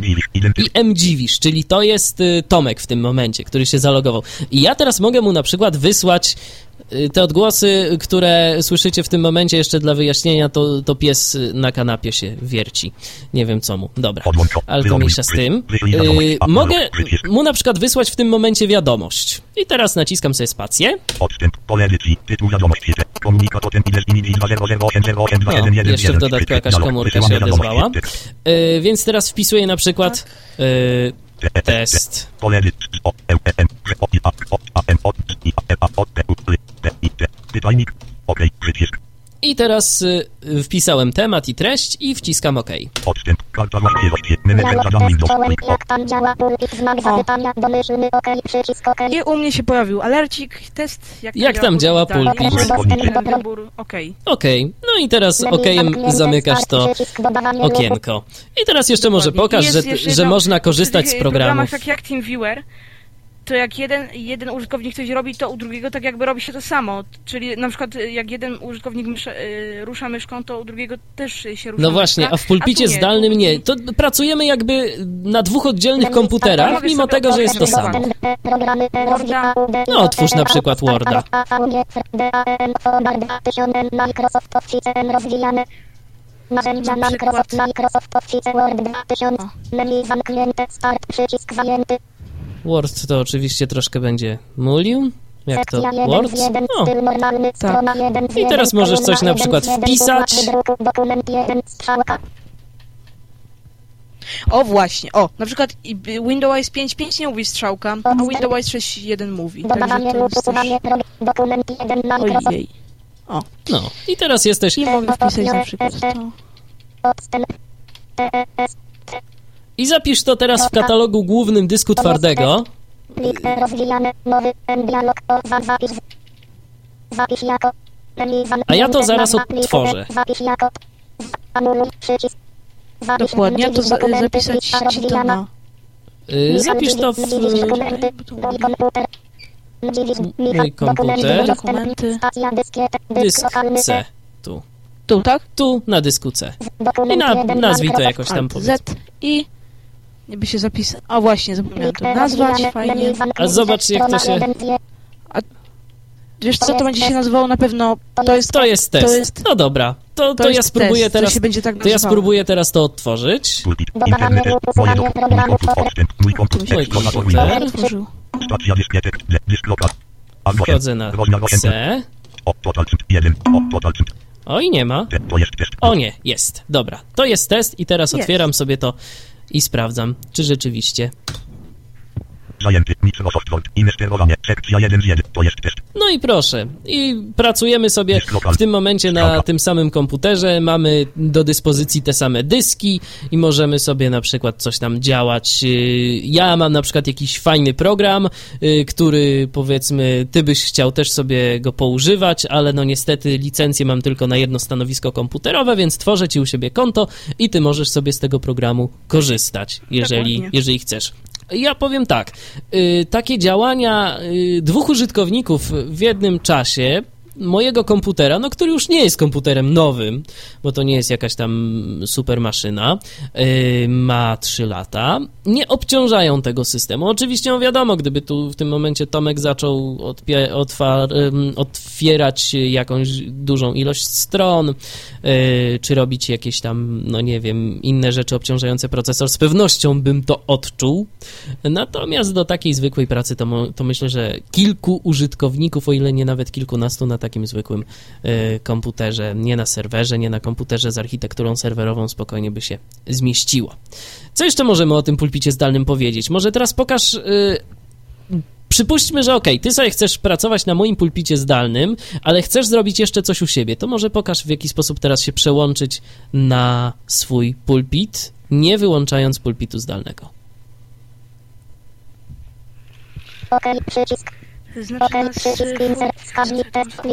A: I MDivish, czyli to jest y, Tomek w tym momencie, który się zalogował. I ja teraz mogę mu na przykład wysłać te odgłosy, które słyszycie w tym momencie, jeszcze dla wyjaśnienia, to, to pies y, na kanapie się wierci. Nie wiem co mu. Dobra, ale to mniejsza z tym. Y,
C: A,
A: mogę mu na przykład wysłać w tym momencie wiadomość. I teraz naciskam sobie spację.
C: Odstęp. Pole edycji. Tytuł wiadomości. Komunikat o tym ileś midi 200808
A: No, jeszcze w dodatku jakaś komórka się odezwała. Y, więc teraz wpisuję na przykład y, test.
C: Pole edycji. O, M, G, O, I, A, O, A, M, O, I, A, A, O, T, U, L, T, I, T. Pytajnik. Okej. Przycisk.
A: I teraz y, y, wpisałem temat i treść i wciskam OK.
C: Odstęp. Karta właściwości.
D: Jak tam działa pulpit znak zapytania. Domyślny OK. Przycisk OK.
B: I u mnie się pojawił alercik, test, jak,
A: Jak tam działa pulpit?
B: Ten wybór, okej.
A: OK. No i teraz
D: zamknięte,
A: zamykasz to okienko. I teraz jeszcze może pokaż, że, że można korzystać z
B: tych
A: programów.
B: programach takich jak TeamViewer, to jak jeden, jeden użytkownik coś robi, to u drugiego tak jakby robi się to samo. Czyli na przykład y, jak jeden użytkownik y, rusza myszką, to u drugiego też się rusza
A: No właśnie,
B: myszka,
A: a w pulpicie
B: tu nie,
A: zdalnym nie. To pracujemy jakby na dwóch oddzielnych komputerach, mimo tego, że jest to samo. No, otwórz na przykład Worda.
D: Narzędzia
B: Na przykład.
D: Microsoft, Microsoft Office Word 2000. Menu zamknięte, start, przycisk zajęty.
A: Word to oczywiście troszkę będzie mulił. Jak to?
D: Sekcja 1
A: Word?
D: z 1,
A: No,
D: styl normalny, strona 1 z
A: I
D: 1,
A: teraz możesz coś na przykład
D: 1 z 1,
A: wpisać.
D: układ wydruku, Dokument 1, strzałka.
B: O właśnie, o, na przykład i- Windows 5.5 nie mówi strzałka, a Windows 6.1 mówi. Także to jest też...
D: usuwanie prog- Dokument 1 Microsoft.
B: Ojej.
A: no. I teraz jesteś...
B: I mogę wpisać na przykład to.
A: I zapisz to teraz w katalogu głównym dysku twardego.
D: E,
A: A ja to zaraz odtworzę.
D: e. Zapisz
B: Dokładnie, to za, zapisać ci to na...
A: Y, zapisz to w...
D: Mój komputer. Dokumenty, dysk
A: C. Tu.
B: Tu, tak?
A: Tu na dysku C. I na, nazwij to jakoś tam powiedz.
B: Z i... Niby się zapisać. A właśnie, zapomniałem to nazwać, fajnie.
A: A zobacz, jak to się-
D: jeden.
B: Wiesz co, to będzie się nazywało na pewno... To jest...
A: To jest test.
B: To jest-
A: No dobra, to, to,
B: to
A: ja spróbuję
B: test,
A: teraz.
B: To się będzie tak
A: To ja spróbuję teraz to odtworzyć. Wchodzę na
C: Rozmiar 8.
A: C.
C: O, total cynt. 1. O, total cynt.
A: O i nie ma. O nie, jest. Dobra, to jest test i teraz otwieram sobie to i sprawdzam, czy rzeczywiście.
C: Zajęty. Microsoft Word. Insterowanie. Sekcja 1 z 1. To jest test.
A: No i proszę. I pracujemy sobie w tym momencie na tym samym komputerze. Mamy do dyspozycji te same dyski i możemy sobie na przykład coś tam działać. Yy, Ja mam na przykład jakiś fajny program, yy, który powiedzmy ty byś chciał też sobie go poużywać, ale no niestety licencję mam tylko na jedno stanowisko komputerowe, więc tworzę ci u siebie konto i ty możesz sobie z tego programu korzystać, jeżeli,
B: Dokładnie.
A: jeżeli chcesz. Ja powiem tak, y, takie działania y, dwóch użytkowników w jednym czasie mojego komputera, no który już nie jest komputerem nowym, bo to nie jest jakaś tam super maszyna, y, ma 3 lata, nie obciążają tego systemu. Oczywiście, no wiadomo, gdyby tu w tym momencie Tomek zaczął otwierać jakąś dużą ilość stron, y, czy robić jakieś tam, no nie wiem, inne rzeczy obciążające procesor, z pewnością bym to odczuł. Natomiast do takiej zwykłej pracy to, to myślę, że kilku użytkowników, o ile nie nawet kilkunastu na takim zwykłym y, komputerze, nie na serwerze, nie na komputerze z architekturą serwerową spokojnie by się zmieściło. Co jeszcze możemy o tym pulpicie zdalnym powiedzieć? Może teraz pokaż y, Przypuśćmy, że okej, ty sobie chcesz pracować na moim pulpicie zdalnym, ale chcesz zrobić jeszcze coś u siebie. To może pokaż, w jaki sposób teraz się przełączyć na swój pulpit, nie wyłączając pulpitu zdalnego.
D: OK, przycisk.
B: Znaczy nas...
D: przycisk,
B: y,
D: insert, wskaźnik, test,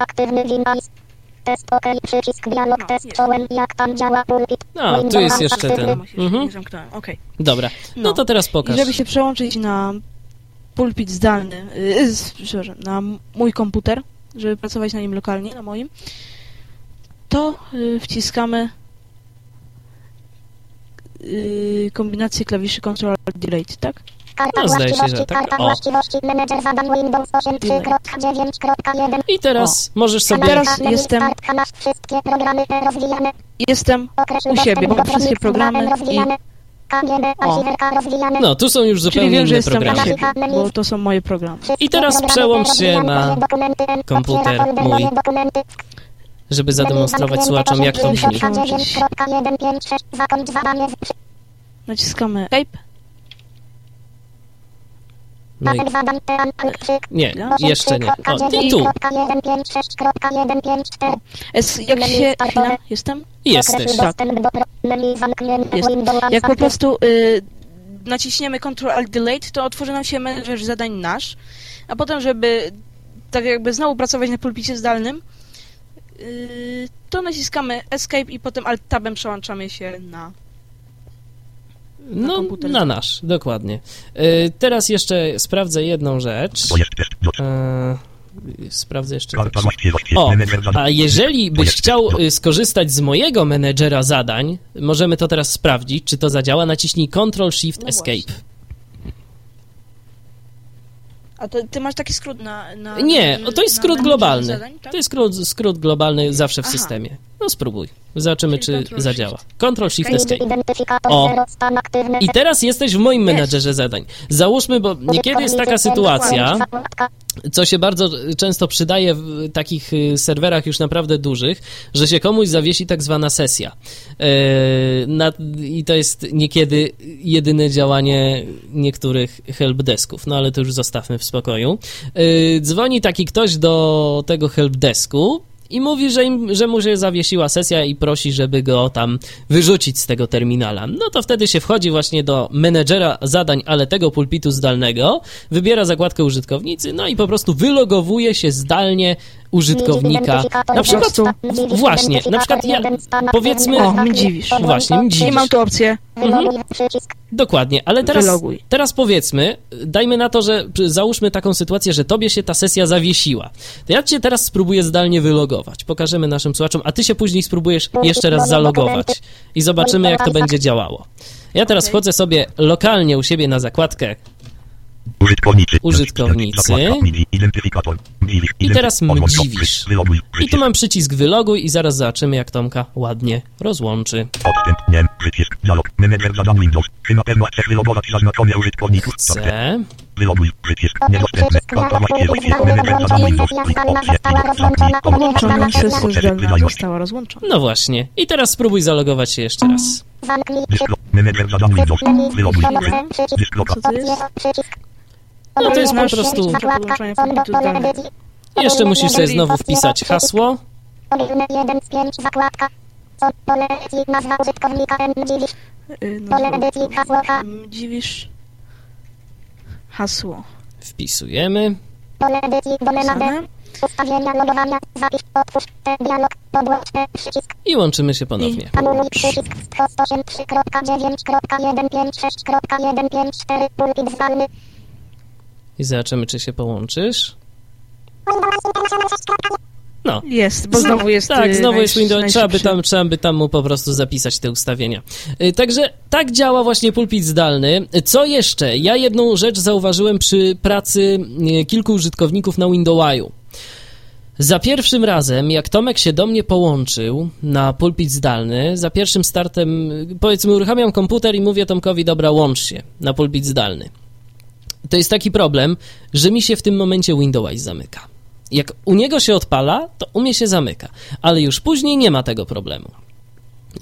D: aktywny Windows. Test OK, przycisk, dialog,
B: No,
D: test,
B: jest.
D: czołem, jak tam działa pulpit.
A: A, tu jest jeszcze ten. Mhm.
B: zamknąłem. Okej.
A: Dobra, no
B: No.
A: to teraz
B: I
A: pokaż.
B: żeby się przełączyć na pulpit zdalny, yy, z- przepraszam, na mój komputer, żeby pracować na nim lokalnie, na moim, to yy, wciskamy yy, kombinację klawiszy Ctrl Alt Delete, tak?
D: Karta
A: No, zdaje się, że tak.
D: karta
A: O.
D: właściwości, menedżer zadań Windows 8, 3.9.1.
A: I teraz możesz sobie...
B: Teraz jestem-
D: Start, masz wszystkie programy rozwijane.
B: Jestem u siebie, mam wszystkie programy i O.
A: No, tu są już
B: Czyli
A: zupełnie
B: wiem,
A: inne programy.
B: siebie, bo to są moje programy.
A: I teraz przełącz się na komputer mój. Żeby zademonstrować słuchaczom, jak to brzmi.
D: K9.156, zakończ zadanie.
B: Naciskamy Escape.
A: No i... Nie, jeszcze nie. O, i tu.
B: Es, jak się... Chwila, jestem?
A: Jesteś.
B: Tak. Jest. Jak po prostu y, naciśniemy Ctrl Alt Delete, to otworzy nam się menedżer zadań nasz, a potem, żeby tak jakby znowu pracować na pulpicie zdalnym, y, to naciskamy Escape i potem Alt Tabem przełączamy się na...
A: No,
B: komputer.
A: na nasz, dokładnie. Y, Teraz jeszcze sprawdzę jedną rzecz. E, Sprawdzę jeszcze. O, a jeżeli byś chciał
C: test.
A: y, skorzystać z mojego menedżera zadań, możemy to teraz sprawdzić, czy to zadziała. Naciśnij Ctrl Shift
B: No
A: Escape.
B: właśnie. A to, ty masz taki skrót na... na
A: Nie, to jest skrót globalny.
B: Zadań, tak?
A: To jest skrót, skrót globalny zawsze w
B: Aha.
A: systemie. No spróbuj. Zobaczymy, czy zadziała. Ctrl Shift Escape.
D: Identyfikator
A: O.
D: zero, stan aktywny.
A: I teraz jesteś w moim
B: Jest.
A: menedżerze zadań. Załóżmy, bo niekiedy jest taka sytuacja, co się bardzo często przydaje w takich y, serwerach już naprawdę dużych, że się komuś zawiesi tak zwana sesja. Na, I to jest niekiedy jedyne działanie niektórych helpdesków, no ale to już zostawmy w spokoju. Dzwoni taki ktoś do tego helpdesku i mówi, że, im, że mu się zawiesiła sesja i prosi, żeby go tam wyrzucić z tego terminala. No to wtedy się wchodzi właśnie do menedżera zadań, ale tego pulpitu zdalnego, wybiera zakładkę użytkownicy, no i po prostu wylogowuje się zdalnie użytkownika. Na przykład, w- właśnie, na przykład ja, powiedzmy,
B: O, mnie dziwisz.
A: Właśnie, mnie
B: I
A: dziwisz.
B: mam tu opcję
D: przycisk.
A: Dokładnie, ale teraz,
B: Wyloguj.
A: teraz powiedzmy, dajmy na to, że załóżmy taką sytuację, że tobie się ta sesja zawiesiła. To ja cię teraz spróbuję zdalnie wylogować. Pokażemy naszym słuchaczom, a ty się później spróbujesz jeszcze raz zalogować i zobaczymy, jak to będzie działało. Ja teraz wchodzę sobie lokalnie u siebie na zakładkę
C: Użytkownicy.
A: Użytkownicy. I teraz mdziwisz. I tu mam przycisk wyloguj i zaraz zobaczymy, jak Tomka ładnie rozłączy.
C: Odstęp. Nie. Przycisk. Dialog. Menedżer zadań Windows. Czy na pewno chcesz wylogować zaznaczone użytkowników?
A: Chcę.
C: Wyloguj. Przycisk.
B: Połączona
C: Odłącz.
B: sesja zdalna została rozłączona.
A: No właśnie. I teraz spróbuj zalogować się jeszcze raz.
D: Zamknij
C: Dysk. lo- Menedżer zadań Windows. Wyloguj.
D: Przycisk.
C: Dysk.
A: No to jest po prostu... Jeszcze musisz sobie znowu wpisać hasło.
D: Ogólne 1 z 5 zakładka. Co- Pole edycji, nazwa użytkownika M dziwisz.
B: Y,
D: hasło
B: Dziwisz hasło.
A: Wpisujemy.
D: Pole edycji, domena D.
B: Same.
D: Ustawienia logowania. Zapisz, otwórz, te, dialog, podłącz, te, przycisk.
A: I łączymy się ponownie.
D: Anuluj przycisk 108.3.9.156.154 pulpit zdalny.
A: I zobaczymy, czy się połączysz. No.
B: Jest, bo znowu jest...
A: Tak,
B: y,
A: znowu jest Windows. Trzeba by, tam, trzeba by tam mu po prostu zapisać te ustawienia. Y, Także tak działa właśnie pulpit zdalny. Co jeszcze? Ja jedną rzecz zauważyłem przy pracy y, kilku użytkowników na Windowsiu. Za pierwszym razem, jak Tomek się do mnie połączył na pulpit zdalny, za pierwszym startem, powiedzmy, uruchamiam komputer i mówię Tomkowi, dobra, łącz się na pulpit zdalny. To jest taki problem, że mi się w tym momencie Windows zamyka. Jak u niego się odpala, to u mnie się zamyka, ale już później nie ma tego problemu.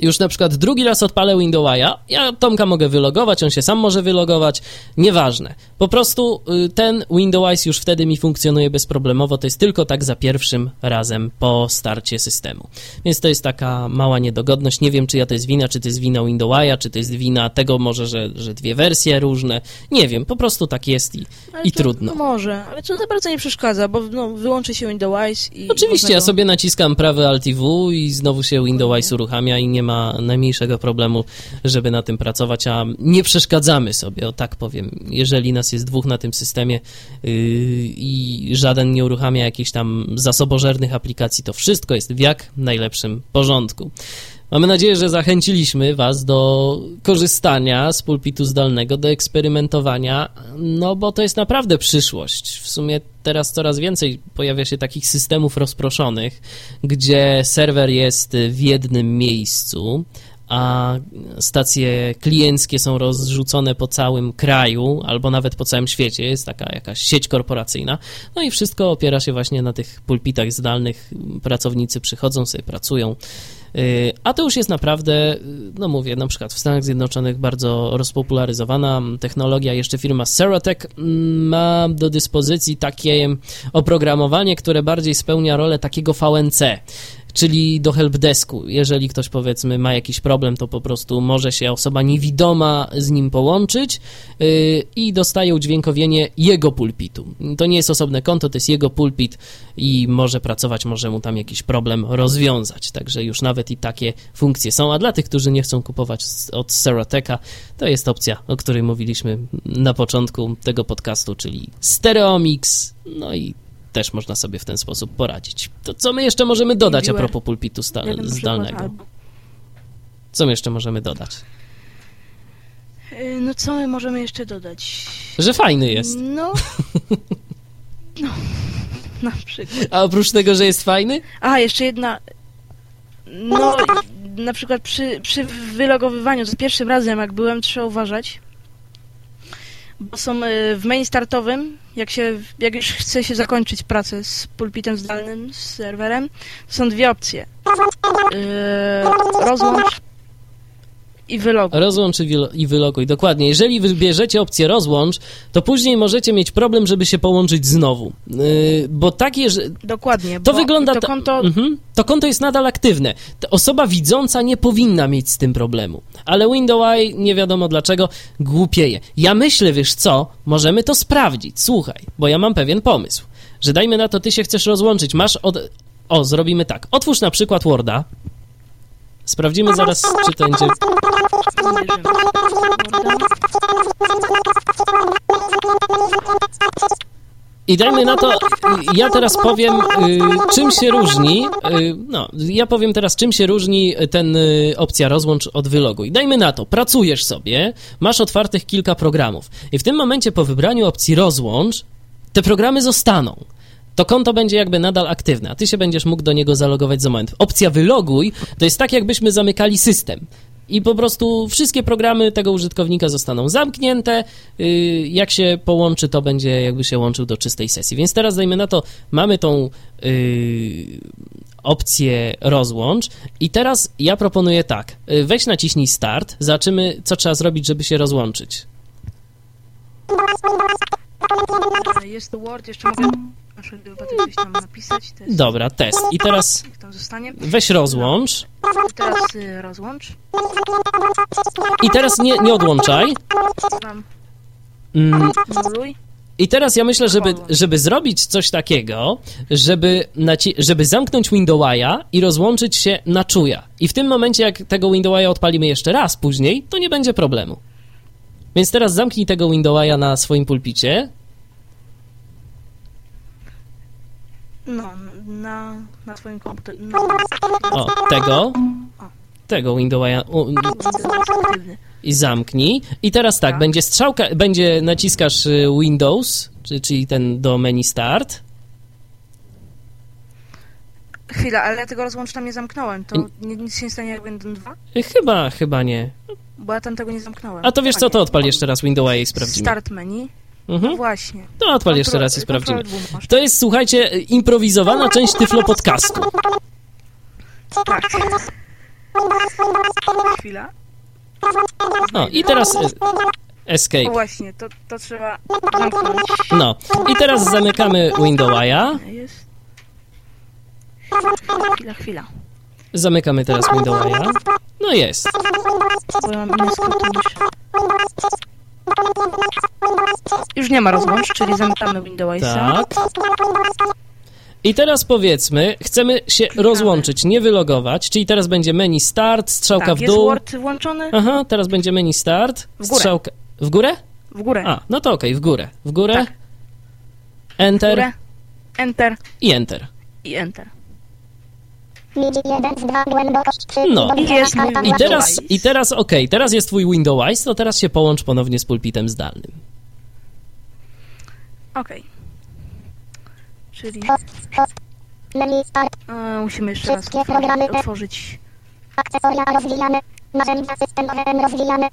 A: Już na przykład drugi raz odpalę Windowsa, ja Tomka mogę wylogować, on się sam może wylogować, nieważne. Po prostu y, ten Windows już wtedy mi funkcjonuje bezproblemowo, to jest tylko tak za pierwszym razem po starcie systemu. Więc to jest taka mała niedogodność, nie wiem czy ja to jest wina, czy to jest wina Windowsa, czy to jest wina tego może, że, że dwie wersje różne, nie wiem, po prostu tak jest i,
B: Ale
A: i trudno.
B: No może, ale to za bardzo nie przeszkadza, bo no, wyłączy się Windows i...
A: Oczywiście, ja sobie naciskam prawy Alt i W i znowu się Windows uruchamia i nie ma najmniejszego problemu, żeby na tym pracować, a nie przeszkadzamy sobie, o tak powiem. Jeżeli nas jest dwóch na tym systemie yy, i żaden nie uruchamia jakichś tam zasobożernych aplikacji, to wszystko jest w jak najlepszym porządku. Mamy nadzieję, że zachęciliśmy Was do korzystania z pulpitu zdalnego, do eksperymentowania, no bo to jest naprawdę przyszłość. W sumie teraz coraz więcej pojawia się takich systemów rozproszonych, gdzie serwer jest w jednym miejscu, a stacje klienckie są rozrzucone po całym kraju albo nawet po całym świecie. Jest taka jakaś sieć korporacyjna. No i wszystko opiera się właśnie na tych pulpitach zdalnych. Pracownicy przychodzą sobie, pracują. Yy, A to już jest naprawdę, yy, no mówię, na przykład w Stanach Zjednoczonych bardzo rozpopularyzowana technologia. Jeszcze firma Ceratec mm, ma do dyspozycji takie oprogramowanie, które bardziej spełnia rolę takiego VNC czyli do helpdesku. Jeżeli ktoś powiedzmy ma jakiś problem, to po prostu może się osoba niewidoma z nim połączyć yy, i dostaje udźwiękowienie jego pulpitu. To nie jest osobne konto, to jest jego pulpit i może pracować, może mu tam jakiś problem rozwiązać. Także już nawet i takie funkcje są. A dla tych, którzy nie chcą kupować od Cerateka, to jest opcja, o której mówiliśmy na początku tego podcastu, czyli Stereomix, no i też można sobie w ten sposób poradzić. To co my jeszcze możemy dodać a propos pulpitu sta- zdalnego? Co my jeszcze możemy dodać?
B: Yy, No co my możemy jeszcze dodać?
A: Że fajny jest.
B: No... No, na przykład.
A: A oprócz tego, że jest fajny?
B: A, jeszcze jedna... No, na przykład przy, przy wylogowywaniu za pierwszym razem, jak byłem, trzeba uważać, bo są y, w main startowym, jak się, jak już chce się zakończyć pracę z pulpitem zdalnym, z serwerem, są dwie opcje. Yy, rozłącz i wyloguj.
A: Rozłącz i wylo- i wyloguj. Dokładnie. Jeżeli wybierzecie opcję rozłącz, to później możecie mieć problem, żeby się połączyć znowu. Yy, bo takie, że
B: Dokładnie.
A: To
B: bo
A: wygląda
B: To
A: ta-
B: konto
A: Mhm. To konto jest nadal aktywne. Ta osoba widząca nie powinna mieć z tym problemu. Ale Windows Eye nie wiadomo dlaczego głupieje. Ja myślę, wiesz co, możemy to sprawdzić. Słuchaj, bo ja mam pewien pomysł. Że dajmy na to, ty się chcesz rozłączyć. Masz od... O, zrobimy tak. Otwórz na przykład Worda. Sprawdzimy zaraz, czy to będzie... I dajmy na to, ja teraz powiem, y, czym się różni, y, no, ja powiem teraz, czym się różni ten y, opcja rozłącz od wyloguj. Dajmy na to, pracujesz sobie, masz otwartych kilka programów i w tym momencie po wybraniu opcji rozłącz, te programy zostaną. To konto będzie jakby nadal aktywne, a ty się będziesz mógł do niego zalogować za moment. Opcja wyloguj to jest tak, jakbyśmy zamykali system. I po prostu wszystkie programy tego użytkownika zostaną zamknięte. Yy, Jak się połączy, to będzie jakby się łączył do czystej sesji. Więc teraz dajmy na to, mamy tą yy, opcję rozłącz i teraz ja proponuję tak. Yy, Weź naciśnij start, zobaczymy co trzeba zrobić, żeby się rozłączyć.
B: Jest Word, jeszcze mogę tam napisać. To jest,
A: Dobra, test. I teraz weź rozłącz
B: Teraz y, rozłącz.
A: i teraz nie, nie odłączaj. Mm. I teraz ja myślę, żeby, żeby zrobić coś takiego, żeby, żeby zamknąć Windowsa i rozłączyć się na czuja. I w tym momencie, jak tego Windowsa odpalimy jeszcze raz później, to nie będzie problemu. Więc teraz zamknij tego Windowsa na swoim pulpicie.
B: No, na, na swoim komputerze. No,
A: O, tego. Tego Windowsa i zamknij. I teraz tak,
B: Tak.
A: będzie strzałka, będzie naciskasz y, Windows, czy- czyli ten do menu Start.
B: Chwila, ale ja tego rozłącza nie zamknąłem. To nie, nic się nie stanie jak będą dwa?
A: Y, Chyba, chyba nie.
B: Bo ja tam tego nie zamknąłem.
A: A to wiesz co, to odpal jeszcze raz Windowsa i sprawdzimy.
B: Start menu.
A: Mhm.
B: No właśnie.
A: To odpal jeszcze raz i sprawdzimy. To jest, słuchajcie, improwizowana część Tyflo Podcastu.
B: Tak. Chwila.
A: O, i teraz y, escape.
B: właśnie, to, to trzeba zamknąć.
A: No, i teraz zamykamy Windowa.
B: Jest. Chwila, chwila.
A: Zamykamy teraz Windowa. No jest.
B: Bo ja mam inne skróty niż... Już nie ma rozłącz, czyli zamykamy Windowsa.
A: Tak. I teraz powiedzmy, chcemy się rozłączyć, nie wylogować, czyli teraz będzie menu start, strzałka
B: Tak,
A: w
B: jest
A: dół.
B: Word włączony
A: Aha, teraz będzie menu start,
B: W górę.
A: strzałka... W górę?
B: w górę.
A: A, no to okej, w górę. W górę,
B: Tak. w
A: enter
B: górę. Enter
A: i enter.
B: i enter.
D: Widzi jeden z dwa głębokość trzy.
A: No.
D: i
A: teraz, i teraz okej, teraz jest twój Windows, to teraz się połącz ponownie z pulpitem zdalnym.
B: Okej. Czyli.
D: Menu start.
B: e, musimy jeszcze raz otworzyć.
D: Akcesoria rozwijane. Narzędzia systemowe rozwijane.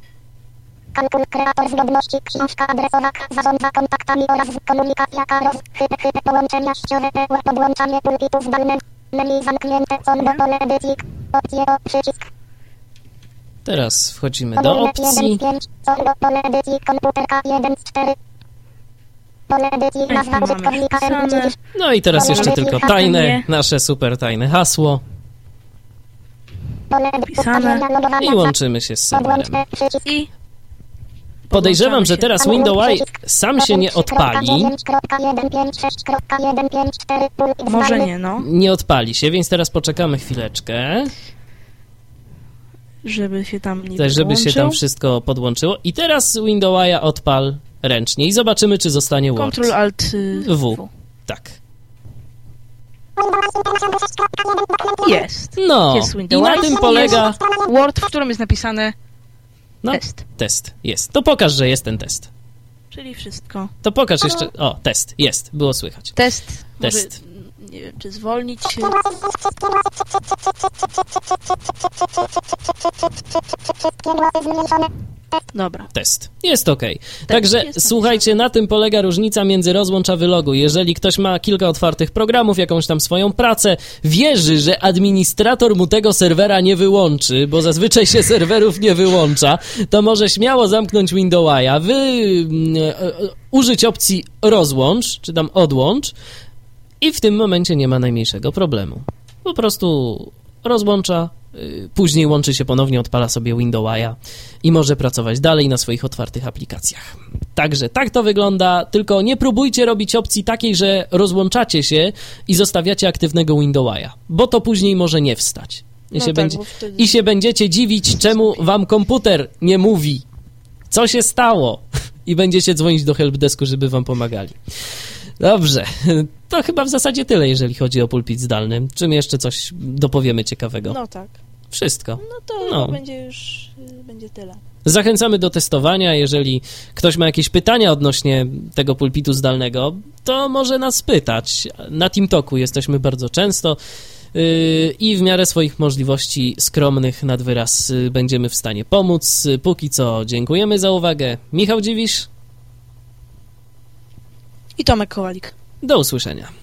D: Kalkul kreator zgodności. Książka adresowa. Zarządza kontaktami oraz komunikacja karos. Chyba chyba połączenia ściowe. Podłączanie pulpitu zdalne. Menu zamknięte. Combo pole. Opcje o przycisk.
A: Teraz wchodzimy do opcji.
D: 1 5. Combo pole edycji. Komputerka 1 z 4. Pole edycji.
B: Jak
D: Nazwa
B: tu mamy
D: użytkownika.
B: wpisane?
D: M.
A: No i teraz jeszcze tylko tajne, nasze super tajne hasło i łączymy się z serwerem.
B: I
A: Podejrzewam, że teraz Windows sam się nie odpali.
B: może nie, no.
A: Nie odpali się, więc teraz poczekamy chwileczkę,
B: Żeby się tam nie
A: tak żeby się tam wszystko podłączyło. I teraz Windowsa odpal ręcznie i zobaczymy, czy zostanie Word.
B: Ctrl Alt y,
A: W. Tak.
B: Jest.
A: No,
B: Jest
A: i na tym polega
B: Word, w którym jest napisane
A: no,
B: test.
A: test. Jest. To pokaż, że jest ten test.
B: Czyli wszystko.
A: To pokaż jeszcze. O, test. Jest. Było słychać.
B: Test.
A: Test.
B: Może, mm, nie wiem, czy zwolnić się. Dobra.
A: test. Jest ok. Także
B: jest
A: słuchajcie, na tym polega różnica między rozłącz a wylogu. Jeżeli ktoś ma kilka otwartych programów, jakąś tam swoją pracę, wierzy, że administrator mu tego serwera nie wyłączy, bo zazwyczaj się serwerów nie wyłącza, to może śmiało zamknąć Windowsa, wy mm, e, e, użyć opcji rozłącz, czy tam odłącz i w tym momencie nie ma najmniejszego problemu. Po prostu rozłącza, y, później łączy się ponownie, odpala sobie Windowsa i może pracować dalej na swoich otwartych aplikacjach. Także tak to wygląda, tylko nie próbujcie robić opcji takiej, że rozłączacie się i zostawiacie aktywnego Windowsa, bo to później może nie wstać. I,
B: No
A: się,
B: tak,
A: będzie,
B: wtedy-
A: I się będziecie dziwić, czemu wam komputer nie mówi, co się stało i będziecie dzwonić do helpdesku, żeby wam pomagali. Dobrze, to chyba w zasadzie tyle, jeżeli chodzi o pulpit zdalny. Czym jeszcze coś dopowiemy ciekawego?
B: No tak.
A: Wszystko.
B: No to
A: No.
B: będzie już y, będzie tyle.
A: Zachęcamy do testowania. Jeżeli ktoś ma jakieś pytania odnośnie tego pulpitu zdalnego, to może nas pytać. Na TeamTalku jesteśmy bardzo często yy, i w miarę swoich możliwości skromnych nad wyraz yy, będziemy w stanie pomóc. Póki co dziękujemy za uwagę. Michał Dziwisz,
B: I Tomek Kowalik.
A: Do usłyszenia.